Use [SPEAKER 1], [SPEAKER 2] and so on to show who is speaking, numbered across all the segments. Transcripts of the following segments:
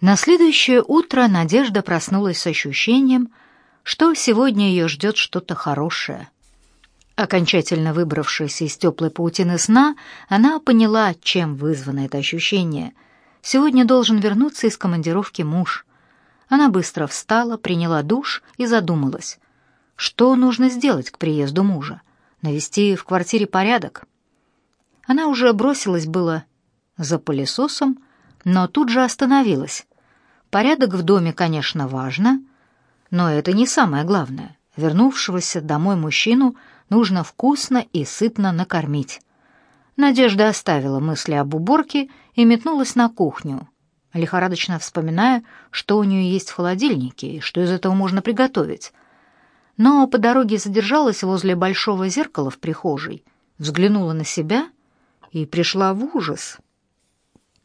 [SPEAKER 1] На следующее утро Надежда проснулась с ощущением, что сегодня ее ждет что-то хорошее. Окончательно выбравшись из теплой паутины сна, она поняла, чем вызвано это ощущение. Сегодня должен вернуться из командировки муж. Она быстро встала, приняла душ и задумалась. Что нужно сделать к приезду мужа? Навести в квартире порядок? Она уже бросилась было за пылесосом, но тут же остановилась. Порядок в доме, конечно, важно, но это не самое главное. Вернувшегося домой мужчину нужно вкусно и сытно накормить. Надежда оставила мысли об уборке и метнулась на кухню, лихорадочно вспоминая, что у нее есть в холодильнике и что из этого можно приготовить. Но по дороге задержалась возле большого зеркала в прихожей, взглянула на себя и пришла в ужас.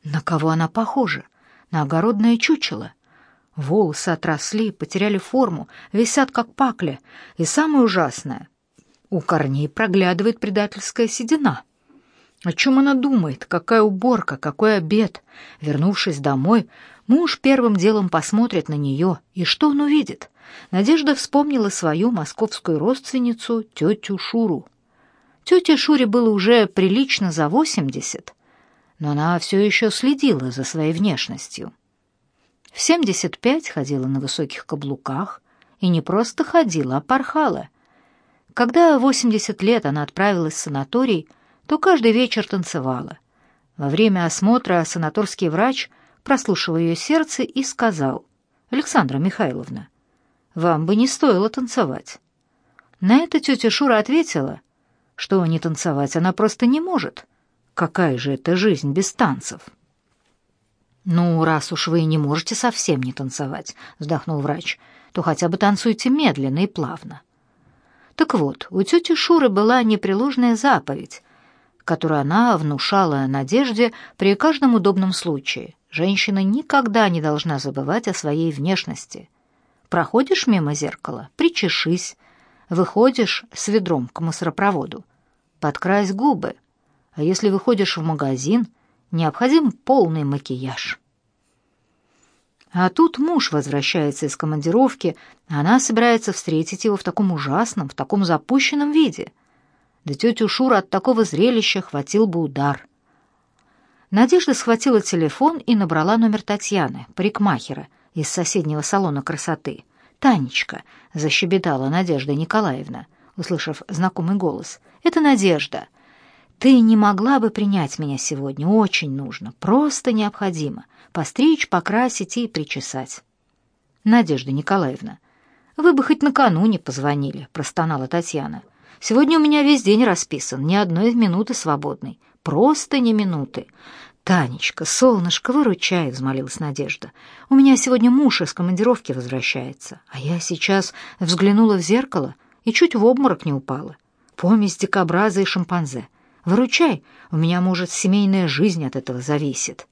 [SPEAKER 1] На кого она похожа? на огородное чучело. Волосы отросли, потеряли форму, висят как пакли. И самое ужасное — у корней проглядывает предательская седина. О чем она думает? Какая уборка? Какой обед? Вернувшись домой, муж первым делом посмотрит на нее. И что он увидит? Надежда вспомнила свою московскую родственницу, тетю Шуру. Тете Шуре было уже прилично за восемьдесят — но она все еще следила за своей внешностью. В 75 ходила на высоких каблуках и не просто ходила, а порхала. Когда в 80 лет она отправилась в санаторий, то каждый вечер танцевала. Во время осмотра санаторский врач прослушал ее сердце и сказал, «Александра Михайловна, вам бы не стоило танцевать». На это тетя Шура ответила, что не танцевать она просто не может – Какая же это жизнь без танцев? «Ну, раз уж вы не можете совсем не танцевать», — вздохнул врач, — «то хотя бы танцуйте медленно и плавно». Так вот, у тети Шуры была непреложная заповедь, которую она внушала Надежде при каждом удобном случае. Женщина никогда не должна забывать о своей внешности. Проходишь мимо зеркала — причешись. Выходишь с ведром к мусоропроводу — подкрась губы. А если выходишь в магазин, необходим полный макияж. А тут муж возвращается из командировки, а она собирается встретить его в таком ужасном, в таком запущенном виде. Да тетю Шура от такого зрелища хватил бы удар. Надежда схватила телефон и набрала номер Татьяны, парикмахера, из соседнего салона красоты. «Танечка», — защебетала Надежда Николаевна, услышав знакомый голос, — «это Надежда». Ты не могла бы принять меня сегодня, очень нужно, просто необходимо. Постричь, покрасить и причесать. Надежда Николаевна, вы бы хоть накануне позвонили, простонала Татьяна. Сегодня у меня весь день расписан, ни одной минуты свободной. Просто ни минуты. «Танечка, солнышко, выручай!» — взмолилась Надежда. «У меня сегодня муж из командировки возвращается, а я сейчас взглянула в зеркало и чуть в обморок не упала. Помесь дикобраза и шимпанзе. Выручай, у меня, может, семейная жизнь от этого зависит».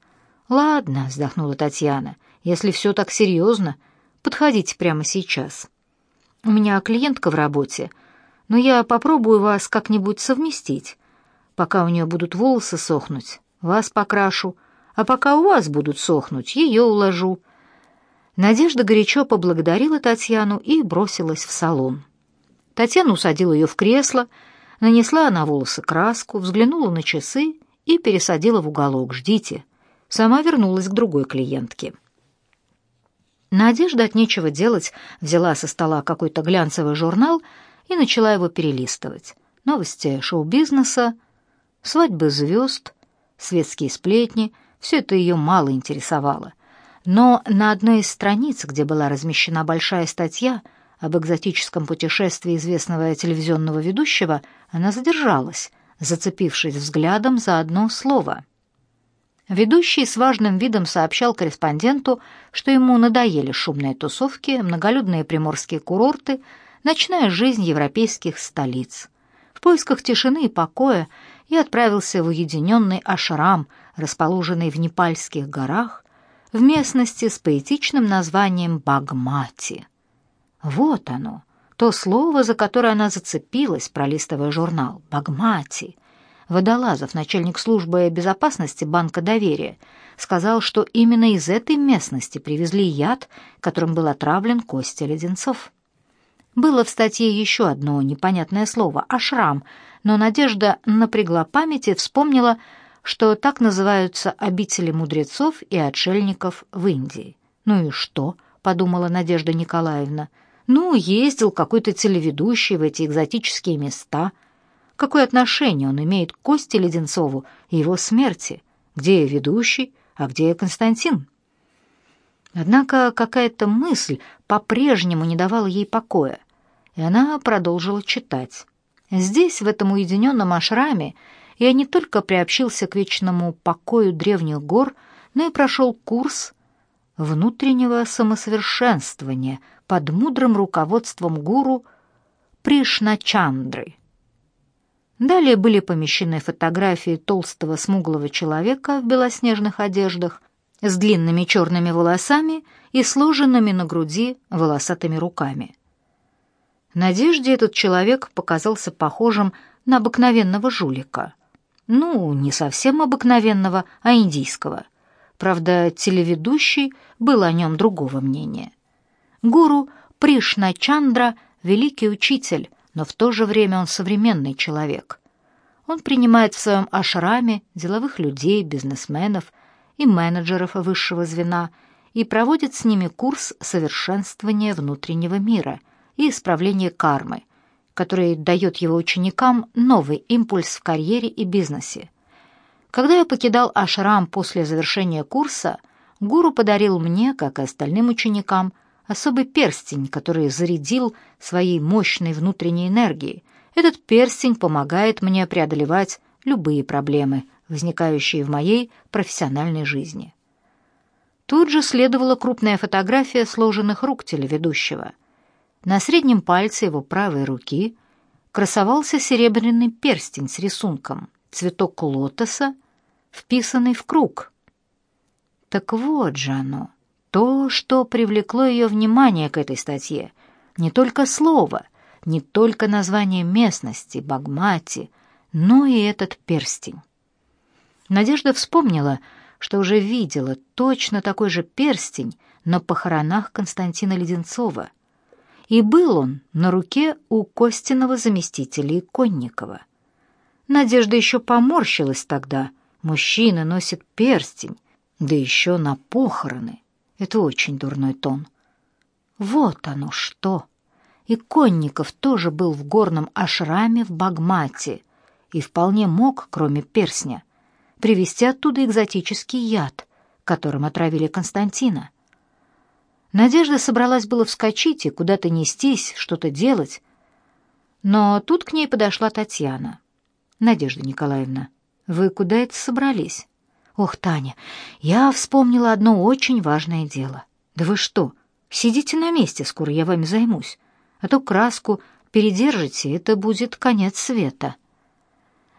[SPEAKER 1] «Ладно», — вздохнула Татьяна, — «если все так серьезно, подходите прямо сейчас. У меня клиентка в работе, но я попробую вас как-нибудь совместить. Пока у нее будут волосы сохнуть, вас покрашу, а пока у вас будут сохнуть, ее уложу». Надежда горячо поблагодарила Татьяну и бросилась в салон. Татьяна усадила ее в кресло, — нанесла на волосы краску, взглянула на часы и пересадила в уголок «Ждите». Сама вернулась к другой клиентке. Надежда от нечего делать взяла со стола какой-то глянцевый журнал и начала его перелистывать. Новости шоу-бизнеса, свадьбы звезд, светские сплетни — все это ее мало интересовало. Но на одной из страниц, где была размещена большая статья — об экзотическом путешествии известного телевизионного ведущего, она задержалась, зацепившись взглядом за одно слово. Ведущий с важным видом сообщал корреспонденту, что ему надоели шумные тусовки, многолюдные приморские курорты, ночная жизнь европейских столиц. В поисках тишины и покоя я отправился в уединенный ашрам, расположенный в Непальских горах, в местности с поэтичным названием Багмати. Вот оно, то слово, за которое она зацепилась, пролистывая журнал, «Багмати». Водолазов, начальник службы безопасности Банка доверия, сказал, что именно из этой местности привезли яд, которым был отравлен Костя Леденцов. Было в статье еще одно непонятное слово «ашрам», но Надежда напрягла память и вспомнила, что так называются обители мудрецов и отшельников в Индии. «Ну и что?» — подумала Надежда Николаевна — ну, ездил какой-то телеведущий в эти экзотические места. Какое отношение он имеет к Косте Леденцову и его смерти? Где ведущий, а где Константин? Однако какая-то мысль по-прежнему не давала ей покоя, и она продолжила читать. Здесь, в этом уединенном ашраме, я не только приобщился к вечному покою древних гор, но и прошел курс внутреннего самосовершенствования, под мудрым руководством гуру Пришначандры. Далее были помещены фотографии толстого смуглого человека в белоснежных одеждах с длинными черными волосами и сложенными на груди волосатыми руками. Надежде этот человек показался похожим на обыкновенного жулика. Ну, не совсем обыкновенного, а индийского. Правда, телеведущий был о нем другого мнения. Гуру Пришна Чандра – великий учитель, но в то же время он современный человек. Он принимает в своем ашраме деловых людей, бизнесменов и менеджеров высшего звена и проводит с ними курс совершенствования внутреннего мира и исправления кармы, который дает его ученикам новый импульс в карьере и бизнесе. Когда я покидал ашрам после завершения курса, гуру подарил мне, как и остальным ученикам, особый перстень, который зарядил своей мощной внутренней энергией. Этот перстень помогает мне преодолевать любые проблемы, возникающие в моей профессиональной жизни. Тут же следовала крупная фотография сложенных рук телеведущего. На среднем пальце его правой руки красовался серебряный перстень с рисунком, цветок лотоса, вписанный в круг. Так вот же оно — то, что привлекло ее внимание к этой статье, не только слово, не только название местности, Багмати, но и этот перстень. Надежда вспомнила, что уже видела точно такой же перстень на похоронах Константина Леденцова. И был он на руке у Костиного заместителя Иконникова. Надежда еще поморщилась тогда. Мужчина носит перстень, да еще на похороны. Это очень дурной тон. Вот оно что. И Конников тоже был в горном ашраме в Багмате и вполне мог, кроме персня, привезти оттуда экзотический яд, которым отравили Константина. Надежда собралась было вскочить и куда-то нестись, что-то делать, но тут к ней подошла Татьяна. «Надежда Николаевна, вы куда это собрались?» Ох, Таня, я вспомнила одно очень важное дело. Да вы что? Сидите на месте, скоро я вами займусь. А то краску передержите, это будет конец света.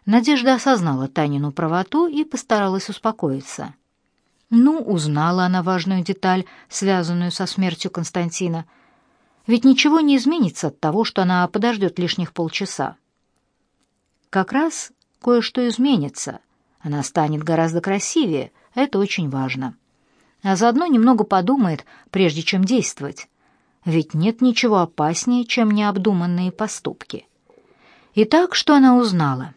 [SPEAKER 1] Надежда осознала Танину правоту и постаралась успокоиться. Ну, узнала она важную деталь, связанную со смертью Константина. Ведь ничего не изменится от того, что она подождет лишних полчаса. Как раз кое-что изменится — она станет гораздо красивее. Это очень важно. А заодно немного подумает, прежде чем действовать. Ведь нет ничего опаснее, чем необдуманные поступки. Итак, что она узнала?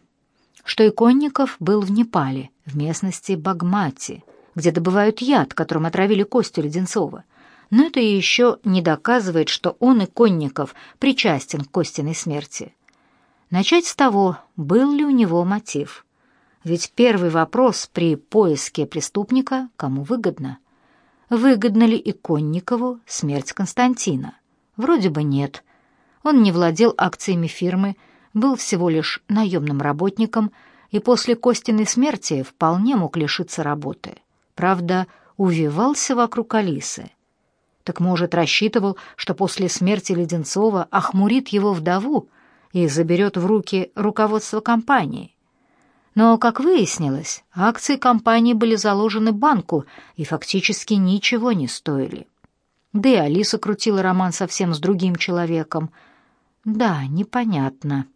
[SPEAKER 1] Что Иконников был в Непале, в местности Багмати, где добывают яд, которым отравили Костю Леденцова. Но это еще не доказывает, что он, Иконников, причастен к Костиной смерти. Начать с того, был ли у него мотив – ведь первый вопрос при поиске преступника – кому выгодно? Выгодно ли Иконникову смерть Константина? Вроде бы нет. Он не владел акциями фирмы, был всего лишь наемным работником и после Костиной смерти вполне мог лишиться работы. Правда, увивался вокруг Алисы. Так, может, рассчитывал, что после смерти Леденцова охмурит его вдову и заберет в руки руководство компании. Но, как выяснилось, акции компании были заложены банку и фактически ничего не стоили. Да и Алиса крутила роман совсем с другим человеком. Да, непонятно.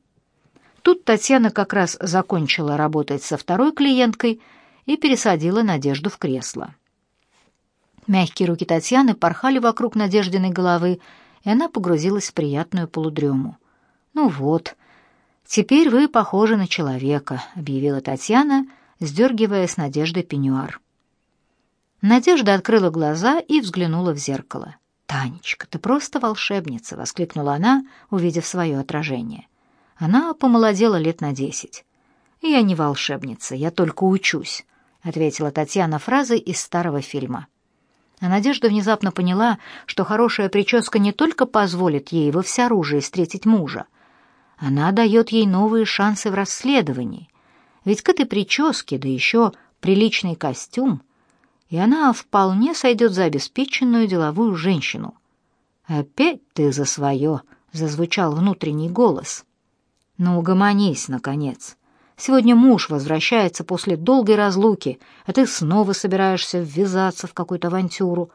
[SPEAKER 1] Тут Татьяна как раз закончила работать со второй клиенткой и пересадила Надежду в кресло. Мягкие руки Татьяны порхали вокруг Надеждиной головы, и она погрузилась в приятную полудрему. «Ну вот», «Теперь вы похожи на человека», — объявила Татьяна, сдергивая с Надежды пеньюар. Надежда открыла глаза и взглянула в зеркало. «Танечка, ты просто волшебница!» — воскликнула она, увидев свое отражение. Она помолодела лет на десять. «Я не волшебница, я только учусь», — ответила Татьяна фразой из старого фильма. А Надежда внезапно поняла, что хорошая прическа не только позволит ей во всеоружии встретить мужа — она дает ей новые шансы в расследовании. Ведь к этой прическе, да еще приличный костюм, и она вполне сойдет за обеспеченную деловую женщину. «Опять ты за свое!» — зазвучал внутренний голос. «Ну, угомонись, наконец. Сегодня муж возвращается после долгой разлуки, а ты снова собираешься ввязаться в какую-то авантюру.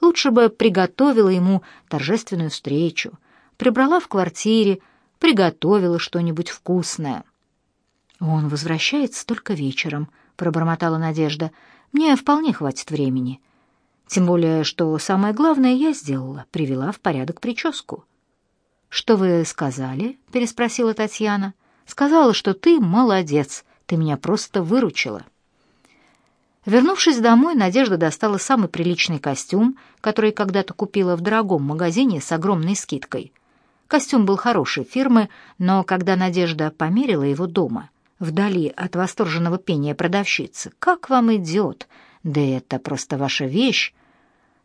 [SPEAKER 1] Лучше бы приготовила ему торжественную встречу, прибрала в квартире, приготовила что-нибудь вкусное». «Он возвращается только вечером», — пробормотала Надежда. «Мне вполне хватит времени. Тем более, что самое главное я сделала, привела в порядок прическу». «Что вы сказали?» — переспросила Татьяна. «Сказала, что ты молодец, ты меня просто выручила». Вернувшись домой, Надежда достала самый приличный костюм, который когда-то купила в дорогом магазине с огромной скидкой — Костюм был хорошей фирмы, но когда Надежда померила его дома, вдали от восторженного пения продавщицы, «Как вам идет? Да это просто ваша вещь!»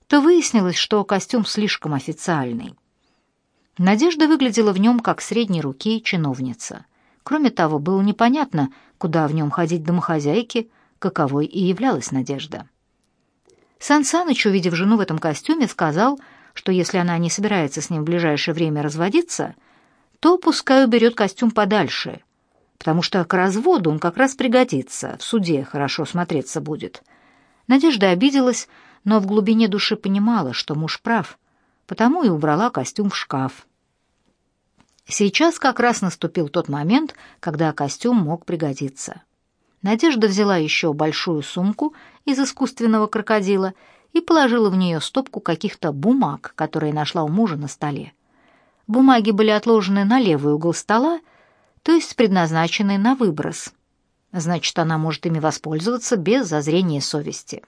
[SPEAKER 1] то выяснилось, что костюм слишком официальный. Надежда выглядела в нем как средней руки чиновница. Кроме того, было непонятно, куда в нем ходить домохозяйке, каковой и являлась Надежда. Сан Саныч, увидев жену в этом костюме, сказал, что если она не собирается с ним в ближайшее время разводиться, то пускай уберет костюм подальше, потому что к разводу он как раз пригодится, в суде хорошо смотреться будет. Надежда обиделась, но в глубине души понимала, что муж прав, потому и убрала костюм в шкаф. Сейчас как раз наступил тот момент, когда костюм мог пригодиться. Надежда взяла еще большую сумку из искусственного крокодила и положила в нее стопку каких-то бумаг, которые нашла у мужа на столе. Бумаги были отложены на левый угол стола, то есть предназначены на выброс. Значит, она может ими воспользоваться без зазрения совести.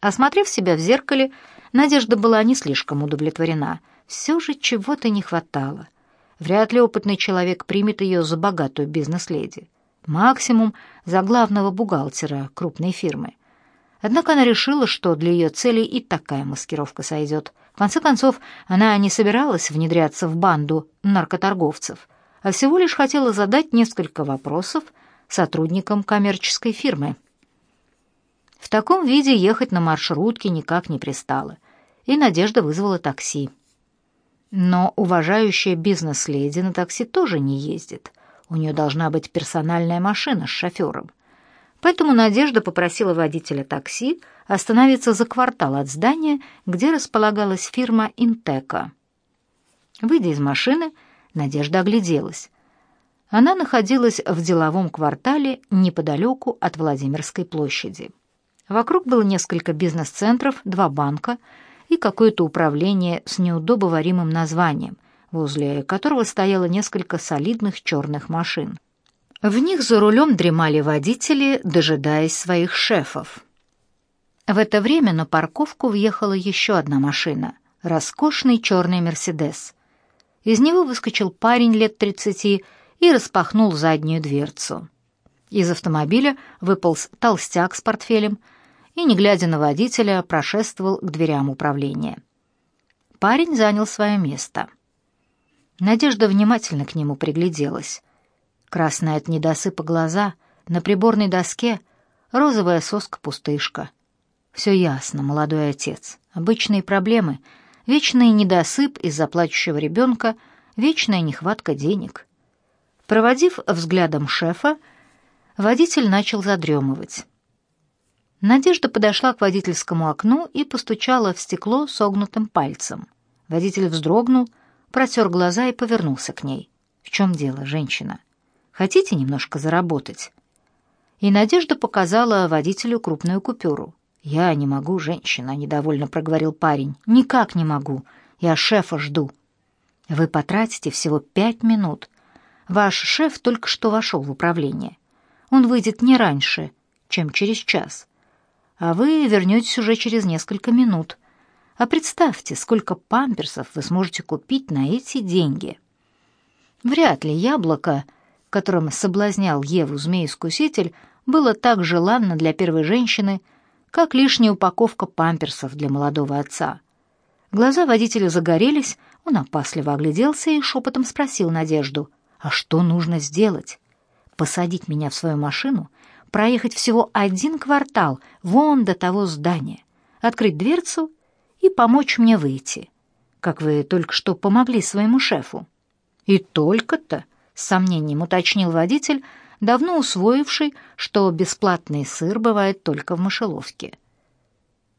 [SPEAKER 1] Осмотрев себя в зеркале, Надежда была не слишком удовлетворена. Все же чего-то не хватало. Вряд ли опытный человек примет ее за богатую бизнес-леди. Максимум за главного бухгалтера крупной фирмы. Однако она решила, что для ее цели и такая маскировка сойдет. В конце концов, она не собиралась внедряться в банду наркоторговцев, а всего лишь хотела задать несколько вопросов сотрудникам коммерческой фирмы. В таком виде ехать на маршрутке никак не пристало, и Надежда вызвала такси. Но уважающая бизнес-леди на такси тоже не ездит. У нее должна быть персональная машина с шофером. Поэтому Надежда попросила водителя такси остановиться за квартал от здания, где располагалась фирма «Интека». Выйдя из машины, Надежда огляделась. Она находилась в деловом квартале неподалеку от Владимирской площади. Вокруг было несколько бизнес-центров, два банка и какое-то управление с неудобоваримым названием, возле которого стояло несколько солидных черных машин. В них за рулем дремали водители, дожидаясь своих шефов. В это время на парковку въехала еще одна машина — роскошный черный «Мерседес». Из него выскочил парень лет 30 и распахнул заднюю дверцу. Из автомобиля выполз толстяк с портфелем и, не глядя на водителя, прошествовал к дверям управления. Парень занял свое место. Надежда внимательно к нему пригляделась красные от недосыпа глаза, на приборной доске розовая соска-пустышка. Все ясно, молодой отец. Обычные проблемы, вечный недосып из-за плачущего ребенка, вечная нехватка денег. Проводив взглядом шефа, водитель начал задремывать. Надежда подошла к водительскому окну и постучала в стекло согнутым пальцем. Водитель вздрогнул, протер глаза и повернулся к ней. «В чем дело, женщина?» Хотите немножко заработать?» И Надежда показала водителю крупную купюру. «Я не могу, женщина», — недовольно проговорил парень. «Никак не могу. Я шефа жду». «Вы потратите всего пять минут. Ваш шеф только что вошел в управление. Он выйдет не раньше, чем через час. А вы вернетесь уже через несколько минут. А представьте, сколько памперсов вы сможете купить на эти деньги». «Вряд ли яблоко...» которым соблазнял Еву змей-искуситель, было так желанно для первой женщины, как лишняя упаковка памперсов для молодого отца. Глаза водителя загорелись, он опасливо огляделся и шепотом спросил Надежду, «А что нужно сделать? Посадить меня в свою машину? Проехать всего один квартал, вон до того здания, открыть дверцу и помочь мне выйти, как вы только что помогли своему шефу?» «И только-то!» с сомнением уточнил водитель, давно усвоивший, что бесплатный сыр бывает только в мышеловке.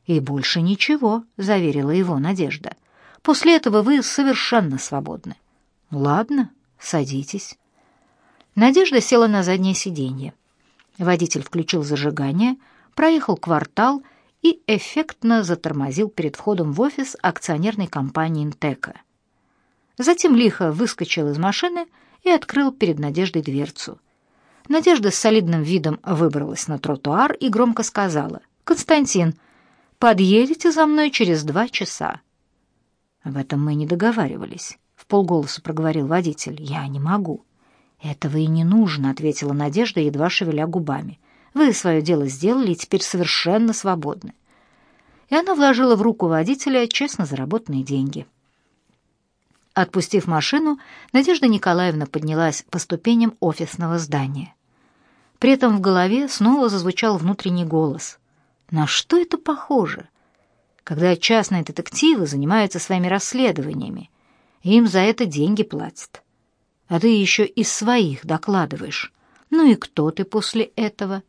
[SPEAKER 1] «И больше ничего», — заверила его Надежда. «После этого вы совершенно свободны». «Ладно, садитесь». Надежда села на заднее сиденье. Водитель включил зажигание, проехал квартал и эффектно затормозил перед входом в офис акционерной компании «Интека». Затем лихо выскочил из машины и, и открыл перед Надеждой дверцу. Надежда с солидным видом выбралась на тротуар и громко сказала «Константин, подъедете за мной через два часа». «Об этом мы не договаривались», — в полголоса проговорил водитель. «Я не могу». «Этого и не нужно», — ответила Надежда, едва шевеля губами. «Вы свое дело сделали и теперь совершенно свободны». И она вложила в руку водителя честно заработанные деньги. Отпустив машину, Надежда Николаевна поднялась по ступеням офисного здания. При этом в голове снова зазвучал внутренний голос. На что это похоже? Когда частные детективы занимаются своими расследованиями, им за это деньги платят. А ты еще из своих докладываешь. Ну и кто ты после этого?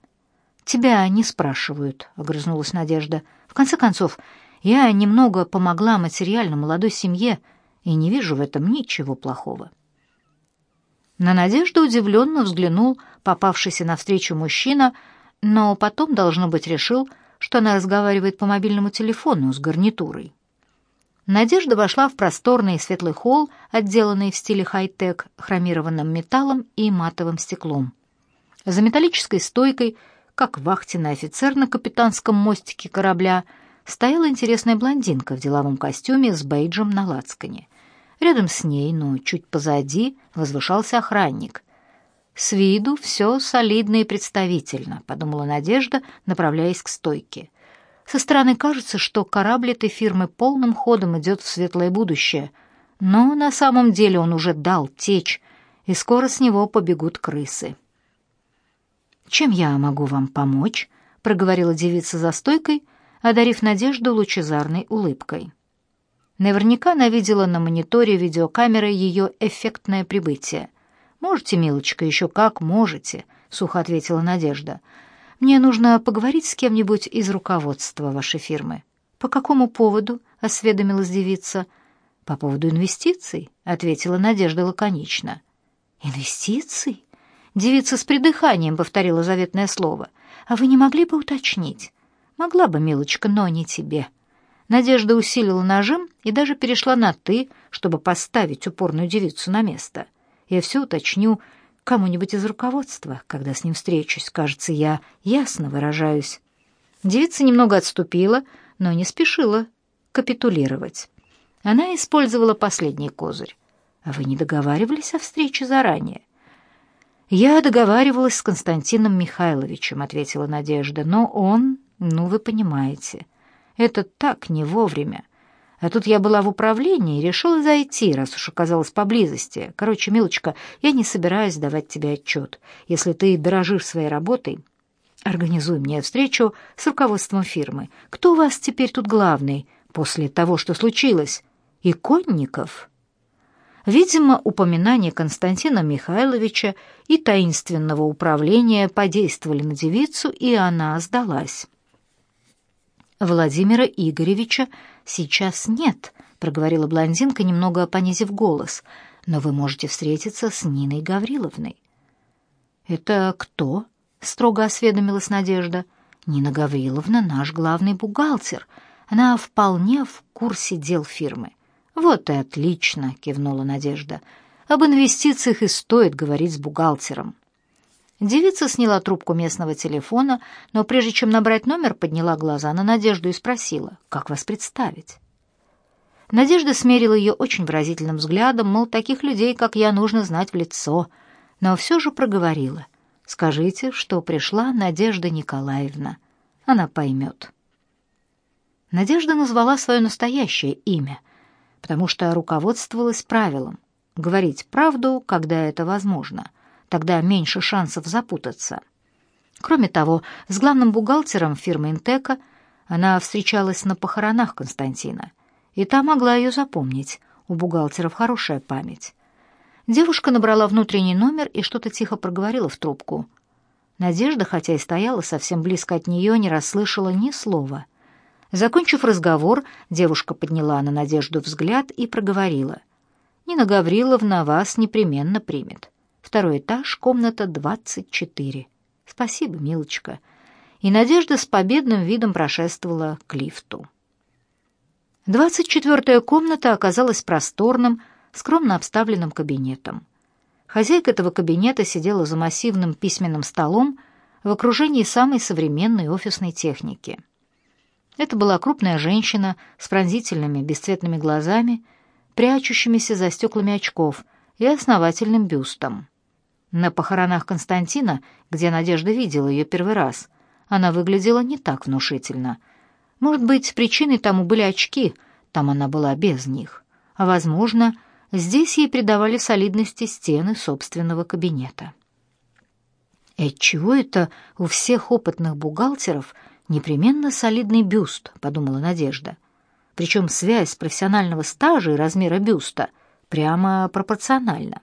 [SPEAKER 1] Тебя не спрашивают, огрызнулась Надежда. В конце концов, я немного помогла материально молодой семье, и не вижу в этом ничего плохого. На Надежду удивленно взглянул попавшийся навстречу мужчина, но потом, должно быть, решил, что она разговаривает по мобильному телефону с гарнитурой. Надежда вошла в просторный светлый холл, отделанный в стиле хай-тек, хромированным металлом и матовым стеклом. За металлической стойкой, как вахтенный офицер на капитанском мостике корабля, стояла интересная блондинка в деловом костюме с бейджем на лацкане. Рядом с ней, но чуть позади, возвышался охранник. «С виду все солидно и представительно», — подумала Надежда, направляясь к стойке. «Со стороны кажется, что корабль этой фирмы полным ходом идет в светлое будущее, но на самом деле он уже дал течь, и скоро с него побегут крысы». «Чем я могу вам помочь?» — проговорила девица за стойкой, одарив Надежду лучезарной улыбкой. Наверняка она видела на мониторе видеокамеры ее эффектное прибытие. «Можете, милочка, еще как можете», — сухо ответила Надежда. «Мне нужно поговорить с кем-нибудь из руководства вашей фирмы». «По какому поводу?» — осведомилась девица. «По поводу инвестиций», — ответила Надежда лаконично. «Инвестиций?» Девица с придыханием повторила заветное слово. «А вы не могли бы уточнить?» «Могла бы, милочка, но не тебе», Надежда усилила нажим и даже перешла на «ты», чтобы поставить упорную девицу на место. Я все уточню кому-нибудь из руководства, когда с ним встречусь. Кажется, я ясно выражаюсь. Девица немного отступила, но не спешила капитулировать. Она использовала последний козырь. «А вы не договаривались о встрече заранее?» «Я договаривалась с Константином Михайловичем», — ответила Надежда, «но он, ну, вы понимаете». Это так не вовремя. А тут я была в управлении и решила зайти, раз уж оказалась поблизости. Короче, милочка, я не собираюсь давать тебе отчет. Если ты дорожишь своей работой, организуй мне встречу с руководством фирмы. Кто у вас теперь тут главный после того, что случилось? Иконников?» Видимо, упоминание Константина Михайловича и таинственного управления подействовали на девицу, и она сдалась. Владимира Игоревича сейчас нет», — проговорила блондинка, немного понизив голос. «Но вы можете встретиться с Ниной Гавриловной». «Это кто?» — строго осведомилась Надежда. «Нина Гавриловна — наш главный бухгалтер. Она вполне в курсе дел фирмы». «Вот и отлично!» — кивнула Надежда. «Об инвестициях и стоит говорить с бухгалтером». Девица сняла трубку местного телефона, но прежде чем набрать номер, подняла глаза на Надежду и спросила, «Как вас представить?» Надежда смерила ее очень выразительным взглядом, мол, таких людей, как я, нужно знать в лицо, но все же проговорила. «Скажите, что пришла Надежда Николаевна. Она поймет». Надежда назвала свое настоящее имя, потому что руководствовалась правилом — говорить правду, когда это возможно — Тогда меньше шансов запутаться. Кроме того, с главным бухгалтером фирмы Интека она встречалась на похоронах Константина, и та могла ее запомнить. У бухгалтеров хорошая память. Девушка набрала внутренний номер и что-то тихо проговорила в трубку. Надежда, хотя и стояла совсем близко от нее, не расслышала ни слова. Закончив разговор, девушка подняла на Надежду взгляд и проговорила. «Нина Гавриловна вас непременно примет». Второй этаж, комната 24. Спасибо, милочка. И Надежда с победным видом прошествовала к лифту. Двадцать четвертая комната оказалась просторным, скромно обставленным кабинетом. Хозяйка этого кабинета сидела за массивным письменным столом в окружении самой современной офисной техники. Это была крупная женщина с пронзительными бесцветными глазами, прячущимися за стеклами очков и основательным бюстом. На похоронах Константина, где Надежда видела ее первый раз, она выглядела не так внушительно. Может быть, причиной тому были очки, там она была без них. А, возможно, здесь ей придавали солидности стены собственного кабинета. И чего это у всех опытных бухгалтеров непременно солидный бюст, подумала Надежда. Причем связь профессионального стажа и размера бюста прямо пропорциональна.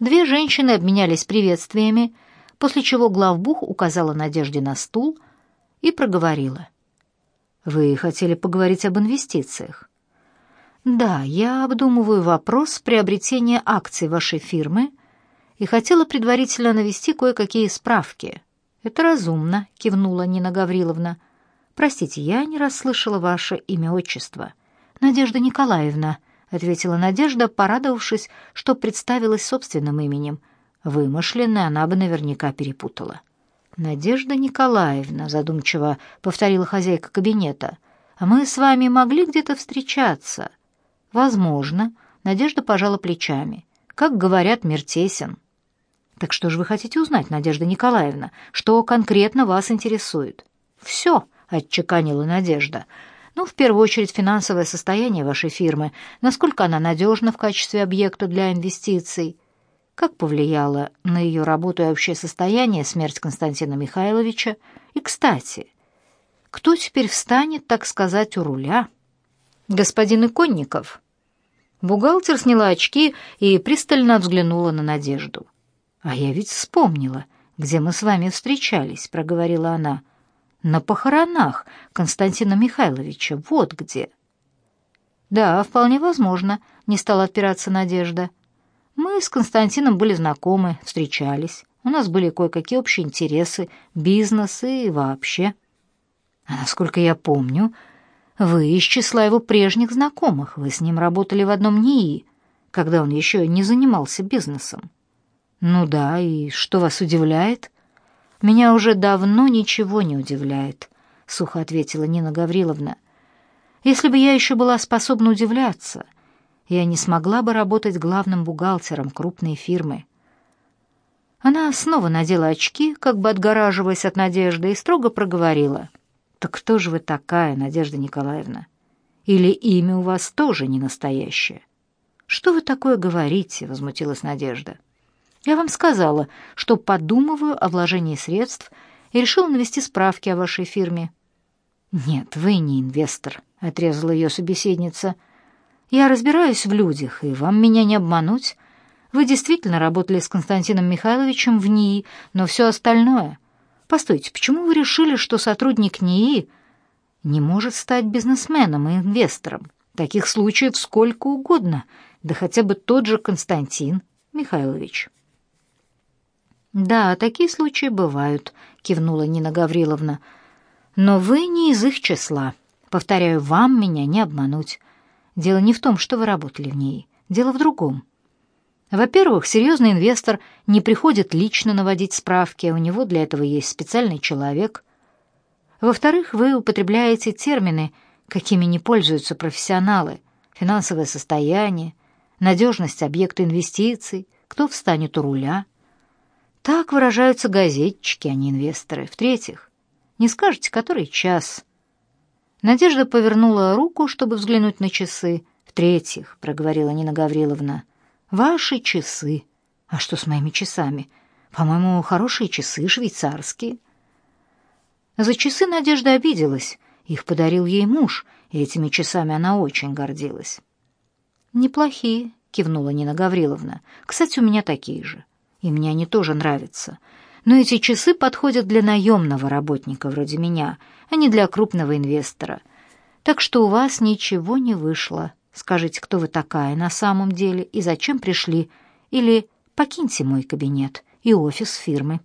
[SPEAKER 1] Две женщины обменялись приветствиями, после чего главбух указала Надежде на стул и проговорила. «Вы хотели поговорить об инвестициях?» «Да, я обдумываю вопрос приобретения акций вашей фирмы и хотела предварительно навести кое-какие справки». «Это разумно», — кивнула Нина Гавриловна. «Простите, я не расслышала ваше имя-отчество». «Надежда Николаевна», — ответила Надежда, порадовавшись, что представилась собственным именем. Вымышленное она бы наверняка перепутала. «Надежда Николаевна», — задумчиво повторила хозяйка кабинета, — «мы с вами могли где-то встречаться?» «Возможно», — Надежда пожала плечами. «Как говорят, мир тесен». «Так что же вы хотите узнать, Надежда Николаевна? Что конкретно вас интересует?» «Все», — отчеканила Надежда, — ну, в первую очередь, финансовое состояние вашей фирмы. Насколько она надежна в качестве объекта для инвестиций? Как повлияла на ее работу и общее состояние смерть Константина Михайловича? И, кстати, кто теперь встанет, так сказать, у руля? Господин Иконников. Бухгалтер сняла очки и пристально взглянула на Надежду. «А я ведь вспомнила, где мы с вами встречались», — проговорила она. — на похоронах Константина Михайловича, вот где». «Да, вполне возможно», — не стала отпираться Надежда. «Мы с Константином были знакомы, встречались. У нас были кое-какие общие интересы, бизнес и вообще». «А насколько я помню, вы из числа его прежних знакомых. Вы с ним работали в одном НИИ, когда он еще не занимался бизнесом». «Ну да, и что вас удивляет?» Меня уже давно ничего не удивляет, сухо ответила Нина Гавриловна. Если бы я еще была способна удивляться, я не смогла бы работать главным бухгалтером крупной фирмы. Она снова надела очки, как бы отгораживаясь от Надежды, и строго проговорила: "Так кто же вы такая, Надежда Николаевна? Или имя у вас тоже не настоящее?" "Что вы такое говорите?" возмутилась Надежда. Я вам сказала, что подумываю о вложении средств и решила навести справки о вашей фирме». «Нет, вы не инвестор», — отрезала ее собеседница. «Я разбираюсь в людях, и вам меня не обмануть. Вы действительно работали с Константином Михайловичем в НИИ, но все остальное... Постойте, почему вы решили, что сотрудник НИИ не может стать бизнесменом и инвестором? Таких случаев сколько угодно, да хотя бы тот же Константин Михайлович». «Да, такие случаи бывают», — кивнула Нина Гавриловна. «Но вы не из их числа. Повторяю, вам меня не обмануть. Дело не в том, что вы работали в ней. Дело в другом. Во-первых, серьезный инвестор не приходит лично наводить справки, у него для этого есть специальный человек. Во-вторых, вы употребляете термины, какими не пользуются профессионалы. Финансовое состояние, надежность объекта инвестиций, кто встанет у руля — так выражаются газетчики, а не инвесторы. В-третьих, не скажете, который час. Надежда повернула руку, чтобы взглянуть на часы. В-третьих, проговорила Нина Гавриловна, ваши часы. А что с моими часами? По-моему, хорошие часы, швейцарские. За часы Надежда обиделась. Их подарил ей муж, и этими часами она очень гордилась. «Неплохие», — кивнула Нина Гавриловна. «Кстати, у меня такие же» и мне они тоже нравятся. Но эти часы подходят для наемного работника вроде меня, а не для крупного инвестора. Так что у вас ничего не вышло. Скажите, кто вы такая на самом деле и зачем пришли, или покиньте мой кабинет и офис фирмы».